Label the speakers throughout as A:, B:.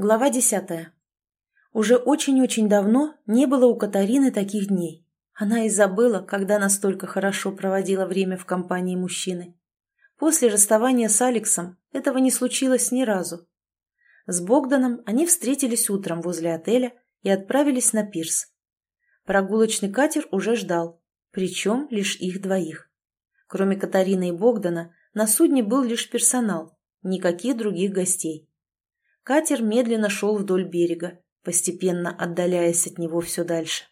A: Глава десятая. Уже очень-очень давно не было у Катарины таких дней. Она и забыла, когда настолько хорошо проводила время в компании мужчины. После расставания с Алексом этого не случилось ни разу. С Богданом они встретились утром возле отеля и отправились на пирс. Прогулочный катер уже ждал, причем лишь их двоих. Кроме Катарины и Богдана, на судне был лишь персонал, никаких других гостей. Катер медленно шел вдоль берега, постепенно отдаляясь от него все дальше.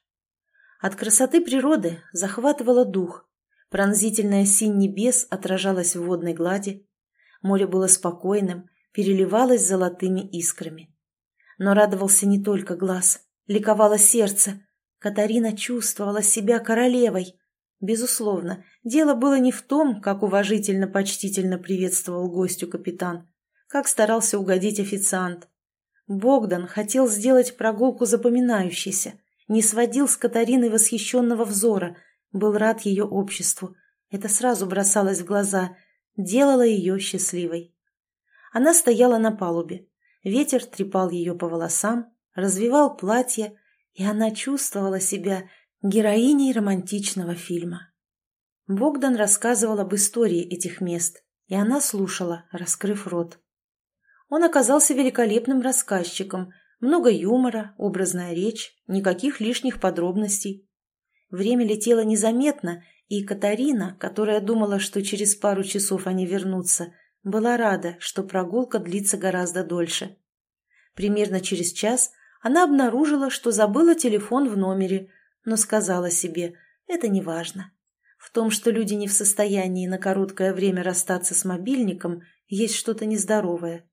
A: От красоты природы захватывало дух. Пронзительная синь небес отражалась в водной глади. Море было спокойным, переливалось золотыми искрами. Но радовался не только глаз, ликовало сердце. Катарина чувствовала себя королевой. Безусловно, дело было не в том, как уважительно-почтительно приветствовал гостю капитан как старался угодить официант. Богдан хотел сделать прогулку запоминающейся, не сводил с Катарины восхищенного взора, был рад ее обществу. Это сразу бросалось в глаза, делало ее счастливой. Она стояла на палубе. Ветер трепал ее по волосам, развивал платье, и она чувствовала себя героиней романтичного фильма. Богдан рассказывал об истории этих мест, и она слушала, раскрыв рот. Он оказался великолепным рассказчиком, много юмора, образная речь, никаких лишних подробностей. Время летело незаметно, и Катарина, которая думала, что через пару часов они вернутся, была рада, что прогулка длится гораздо дольше. Примерно через час она обнаружила, что забыла телефон в номере, но сказала себе, это не важно. В том, что люди не в состоянии на короткое время расстаться с мобильником, есть что-то нездоровое.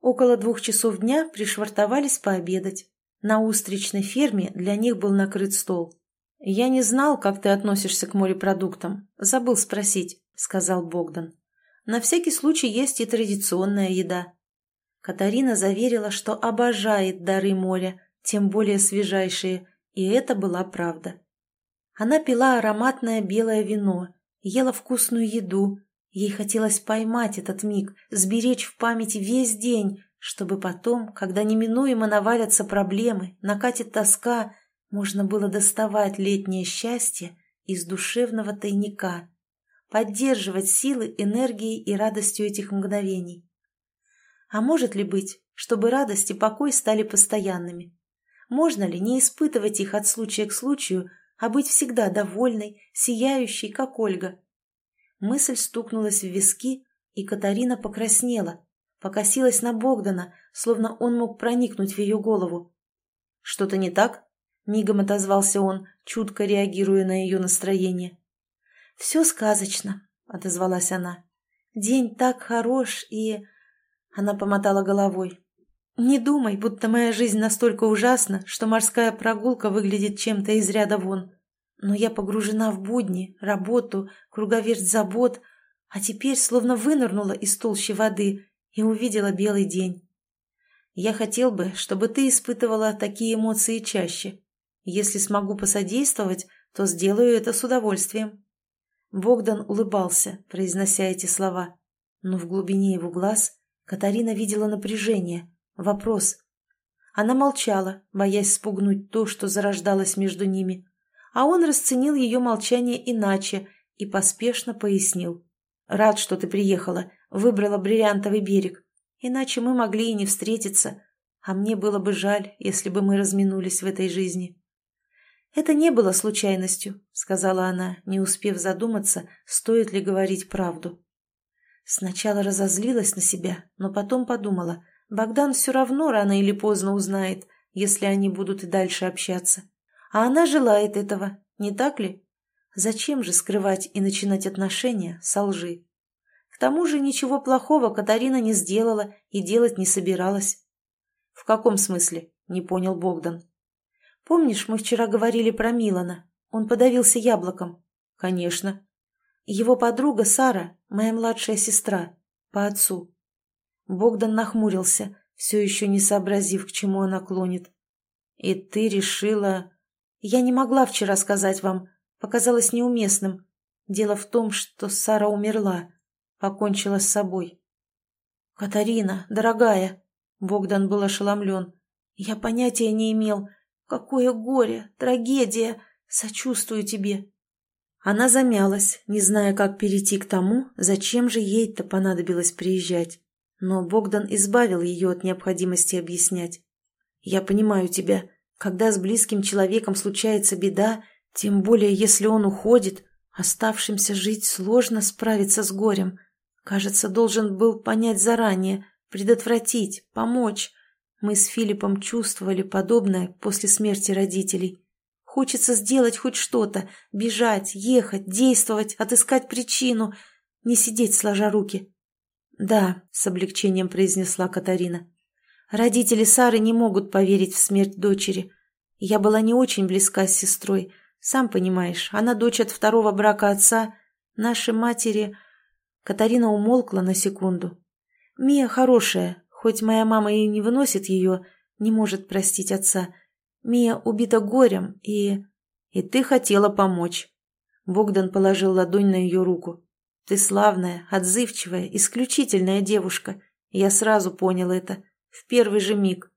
A: Около двух часов дня пришвартовались пообедать. На устричной ферме для них был накрыт стол. «Я не знал, как ты относишься к морепродуктам. Забыл спросить», — сказал Богдан. «На всякий случай есть и традиционная еда». Катарина заверила, что обожает дары моря, тем более свежайшие, и это была правда. Она пила ароматное белое вино, ела вкусную еду, Ей хотелось поймать этот миг, сберечь в памяти весь день, чтобы потом, когда неминуемо навалятся проблемы, накатит тоска, можно было доставать летнее счастье из душевного тайника, поддерживать силы, энергией и радостью этих мгновений. А может ли быть, чтобы радость и покой стали постоянными? Можно ли не испытывать их от случая к случаю, а быть всегда довольной, сияющей, как Ольга? Мысль стукнулась в виски, и Катарина покраснела, покосилась на Богдана, словно он мог проникнуть в ее голову. «Что-то не так?» — мигом отозвался он, чутко реагируя на ее настроение. «Все сказочно», — отозвалась она. «День так хорош и...» Она помотала головой. «Не думай, будто моя жизнь настолько ужасна, что морская прогулка выглядит чем-то из ряда вон. Но я погружена в будни, работу, круговерть забот, а теперь словно вынырнула из толщи воды и увидела белый день. Я хотел бы, чтобы ты испытывала такие эмоции чаще. Если смогу посодействовать, то сделаю это с удовольствием. Богдан улыбался, произнося эти слова, но в глубине его глаз Катарина видела напряжение, вопрос. Она молчала, боясь спугнуть то, что зарождалось между ними а он расценил ее молчание иначе и поспешно пояснил. «Рад, что ты приехала, выбрала бриллиантовый берег. Иначе мы могли и не встретиться, а мне было бы жаль, если бы мы разминулись в этой жизни». «Это не было случайностью», — сказала она, не успев задуматься, стоит ли говорить правду. Сначала разозлилась на себя, но потом подумала, Богдан все равно рано или поздно узнает, если они будут и дальше общаться. А она желает этого, не так ли? Зачем же скрывать и начинать отношения со лжи? К тому же ничего плохого Катарина не сделала и делать не собиралась. «В каком смысле?» – не понял Богдан. «Помнишь, мы вчера говорили про Милана? Он подавился яблоком». «Конечно». «Его подруга Сара, моя младшая сестра, по отцу». Богдан нахмурился, все еще не сообразив, к чему она клонит. «И ты решила...» Я не могла вчера сказать вам, показалось неуместным. Дело в том, что Сара умерла, покончила с собой. «Катарина, дорогая!» Богдан был ошеломлен. «Я понятия не имел. Какое горе, трагедия. Сочувствую тебе». Она замялась, не зная, как перейти к тому, зачем же ей-то понадобилось приезжать. Но Богдан избавил ее от необходимости объяснять. «Я понимаю тебя. Когда с близким человеком случается беда, тем более если он уходит, оставшимся жить сложно справиться с горем. Кажется, должен был понять заранее, предотвратить, помочь. Мы с Филиппом чувствовали подобное после смерти родителей. Хочется сделать хоть что-то, бежать, ехать, действовать, отыскать причину, не сидеть сложа руки. «Да», — с облегчением произнесла Катарина. «Родители Сары не могут поверить в смерть дочери. Я была не очень близка с сестрой. Сам понимаешь, она дочь от второго брака отца. Наши матери...» Катарина умолкла на секунду. «Мия хорошая, хоть моя мама и не выносит ее, не может простить отца. Мия убита горем, и... И ты хотела помочь». Богдан положил ладонь на ее руку. Ты славная, отзывчивая, исключительная девушка. Я сразу понял это. В первый же миг.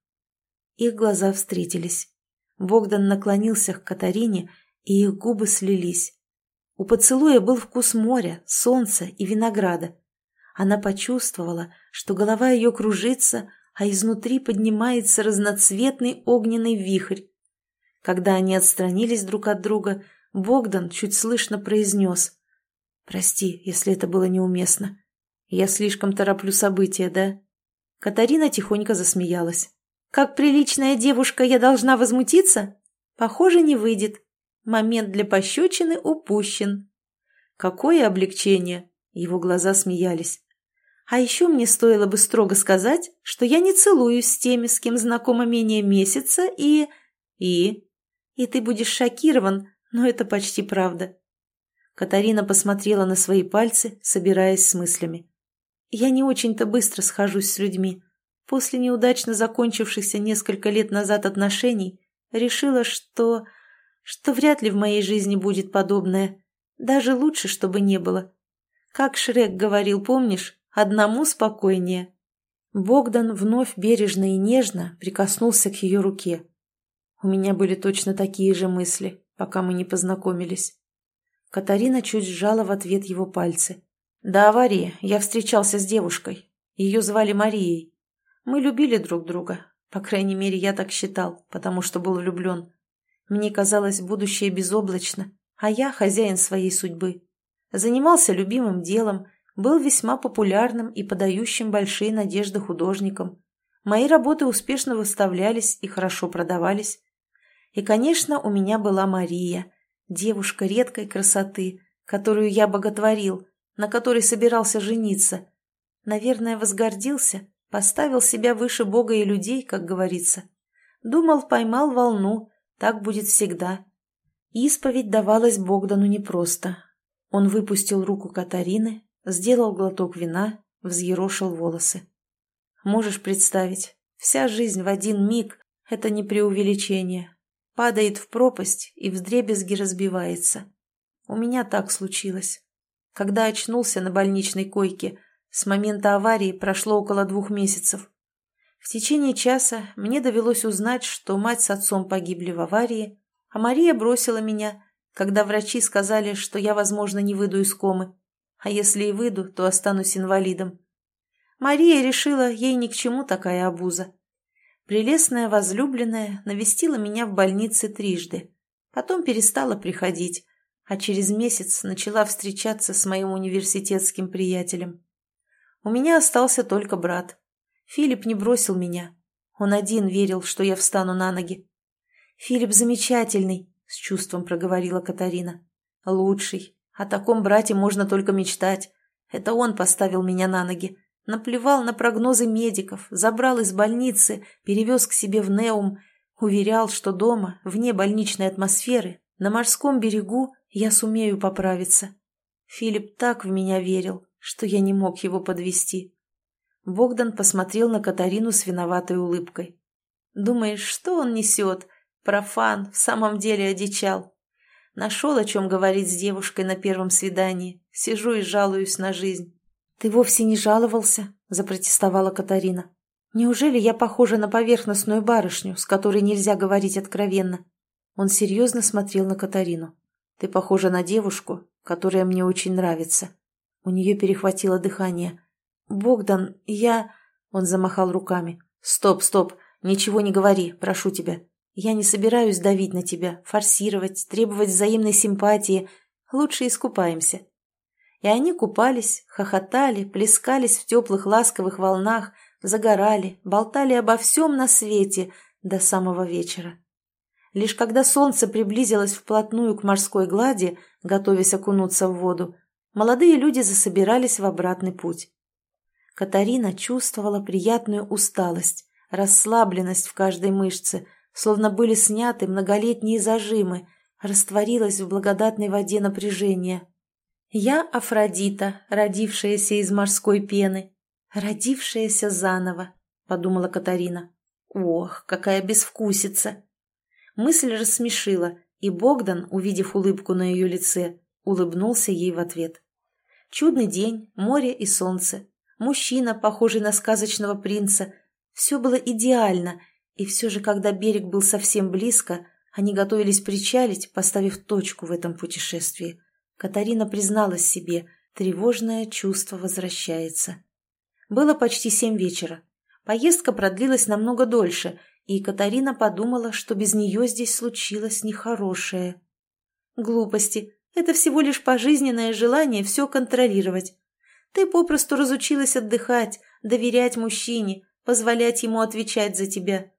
A: Их глаза встретились. Богдан наклонился к Катарине, и их губы слились. У поцелуя был вкус моря, солнца и винограда. Она почувствовала, что голова ее кружится, а изнутри поднимается разноцветный огненный вихрь. Когда они отстранились друг от друга, Богдан чуть слышно произнес Прости, если это было неуместно. Я слишком тороплю события, да? Катарина тихонько засмеялась. Как приличная девушка я должна возмутиться? Похоже, не выйдет. Момент для пощечины упущен. Какое облегчение! Его глаза смеялись. А еще мне стоило бы строго сказать, что я не целуюсь с теми, с кем знакома менее месяца, и... И? И ты будешь шокирован, но это почти правда. Катарина посмотрела на свои пальцы, собираясь с мыслями. «Я не очень-то быстро схожусь с людьми. После неудачно закончившихся несколько лет назад отношений решила, что... что вряд ли в моей жизни будет подобное. Даже лучше, чтобы не было. Как Шрек говорил, помнишь, одному спокойнее». Богдан вновь бережно и нежно прикоснулся к ее руке. У меня были точно такие же мысли, пока мы не познакомились. Катарина чуть сжала в ответ его пальцы. «До аварии я встречался с девушкой. Ее звали Марией. Мы любили друг друга. По крайней мере, я так считал, потому что был влюблен. Мне казалось, будущее безоблачно, а я хозяин своей судьбы. Занимался любимым делом, был весьма популярным и подающим большие надежды художником. Мои работы успешно выставлялись и хорошо продавались. И, конечно, у меня была Мария – Девушка редкой красоты, которую я боготворил, на которой собирался жениться. Наверное, возгордился, поставил себя выше Бога и людей, как говорится. Думал, поймал волну, так будет всегда. Исповедь давалась Богдану непросто. Он выпустил руку Катарины, сделал глоток вина, взъерошил волосы. Можешь представить, вся жизнь в один миг — это не преувеличение, падает в пропасть и вдребезги разбивается. У меня так случилось. Когда очнулся на больничной койке, с момента аварии прошло около двух месяцев. В течение часа мне довелось узнать, что мать с отцом погибли в аварии, а Мария бросила меня, когда врачи сказали, что я, возможно, не выйду из комы, а если и выйду, то останусь инвалидом. Мария решила, ей ни к чему такая обуза. Прелестная возлюбленная навестила меня в больнице трижды. Потом перестала приходить, а через месяц начала встречаться с моим университетским приятелем. У меня остался только брат. Филипп не бросил меня. Он один верил, что я встану на ноги. «Филипп замечательный», — с чувством проговорила Катарина. «Лучший. О таком брате можно только мечтать. Это он поставил меня на ноги. Наплевал на прогнозы медиков, забрал из больницы, перевез к себе в Неум, уверял, что дома, вне больничной атмосферы, на морском берегу я сумею поправиться. Филипп так в меня верил, что я не мог его подвести. Богдан посмотрел на Катарину с виноватой улыбкой. «Думаешь, что он несет? Профан, в самом деле одичал. Нашел, о чем говорить с девушкой на первом свидании. Сижу и жалуюсь на жизнь. «Ты вовсе не жаловался», — запротестовала Катарина. Неужели я похожа на поверхностную барышню, с которой нельзя говорить откровенно? Он серьезно смотрел на Катарину. Ты похожа на девушку, которая мне очень нравится. У нее перехватило дыхание. «Богдан, я...» Он замахал руками. «Стоп, стоп, ничего не говори, прошу тебя. Я не собираюсь давить на тебя, форсировать, требовать взаимной симпатии. Лучше искупаемся». И они купались, хохотали, плескались в теплых ласковых волнах, загорали, болтали обо всем на свете до самого вечера. Лишь когда солнце приблизилось вплотную к морской глади, готовясь окунуться в воду, молодые люди засобирались в обратный путь. Катарина чувствовала приятную усталость, расслабленность в каждой мышце, словно были сняты многолетние зажимы, растворилась в благодатной воде напряжения. «Я Афродита, родившаяся из морской пены, родившаяся заново», — подумала Катарина. «Ох, какая безвкусица!» Мысль рассмешила, и Богдан, увидев улыбку на ее лице, улыбнулся ей в ответ. Чудный день, море и солнце, мужчина, похожий на сказочного принца. Все было идеально, и все же, когда берег был совсем близко, они готовились причалить, поставив точку в этом путешествии. Катарина призналась себе, тревожное чувство возвращается. Было почти семь вечера. Поездка продлилась намного дольше, и Катарина подумала, что без нее здесь случилось нехорошее. Глупости. Это всего лишь пожизненное желание все контролировать. Ты попросту разучилась отдыхать, доверять мужчине, позволять ему отвечать за тебя.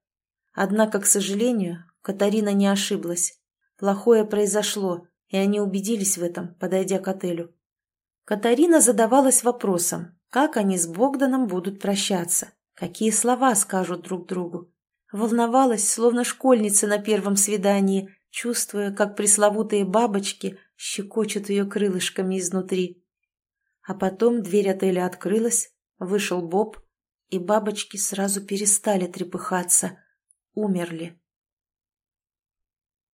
A: Однако, к сожалению, Катарина не ошиблась. Плохое произошло, и они убедились в этом, подойдя к отелю. Катарина задавалась вопросом, как они с Богданом будут прощаться, какие слова скажут друг другу. Волновалась, словно школьница на первом свидании, чувствуя, как пресловутые бабочки щекочут ее крылышками изнутри. А потом дверь отеля открылась, вышел Боб, и бабочки сразу перестали трепыхаться, умерли.